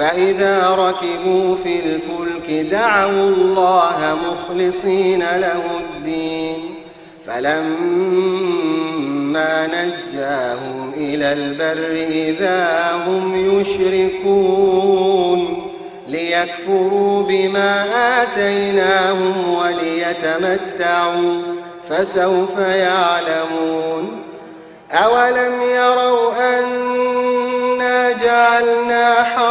فإذا ركبوا في الفلك دعوا الله مخلصين له الدين فلما نجاهم إلى البر إذا هم يشركون ليكفروا بما آتيناهم وليتمتعوا فسوف يعلمون أولم يروا أنا جعلنا حرما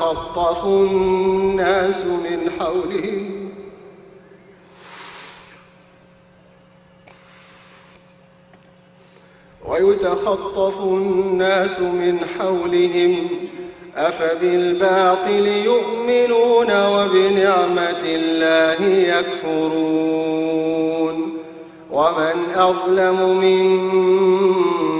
ويتخطف الناس من حولهم ويتخطف الناس من حولهم. أفبالباطل يؤمنون وبنعمة الله يكفرون. ومن أظلم ممن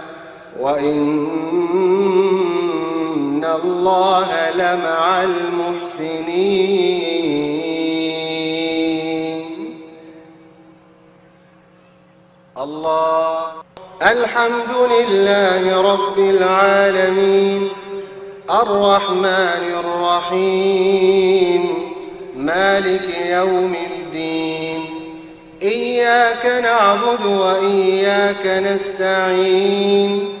وإن الله لمع المحسنين. الله. الحمد لله رب العالمين. الرحمن الرحيم. مالك يوم الدين. إياك نعبد وإياك نستعين.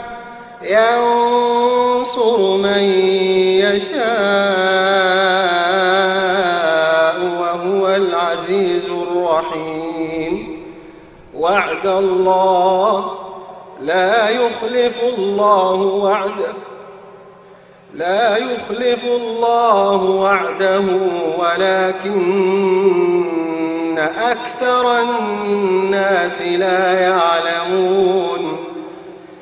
ينصر من يشاء وهو العزيز الرحيم. وعد الله لا يخلف الله وعده لا يخلف الله وعده ولكن أكثر الناس لا يعلمون.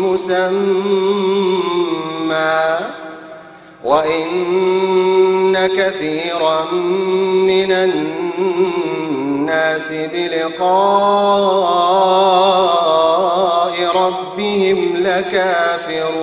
مسمى وإن كثيرا من الناس بلقاء ربهم لكافرون.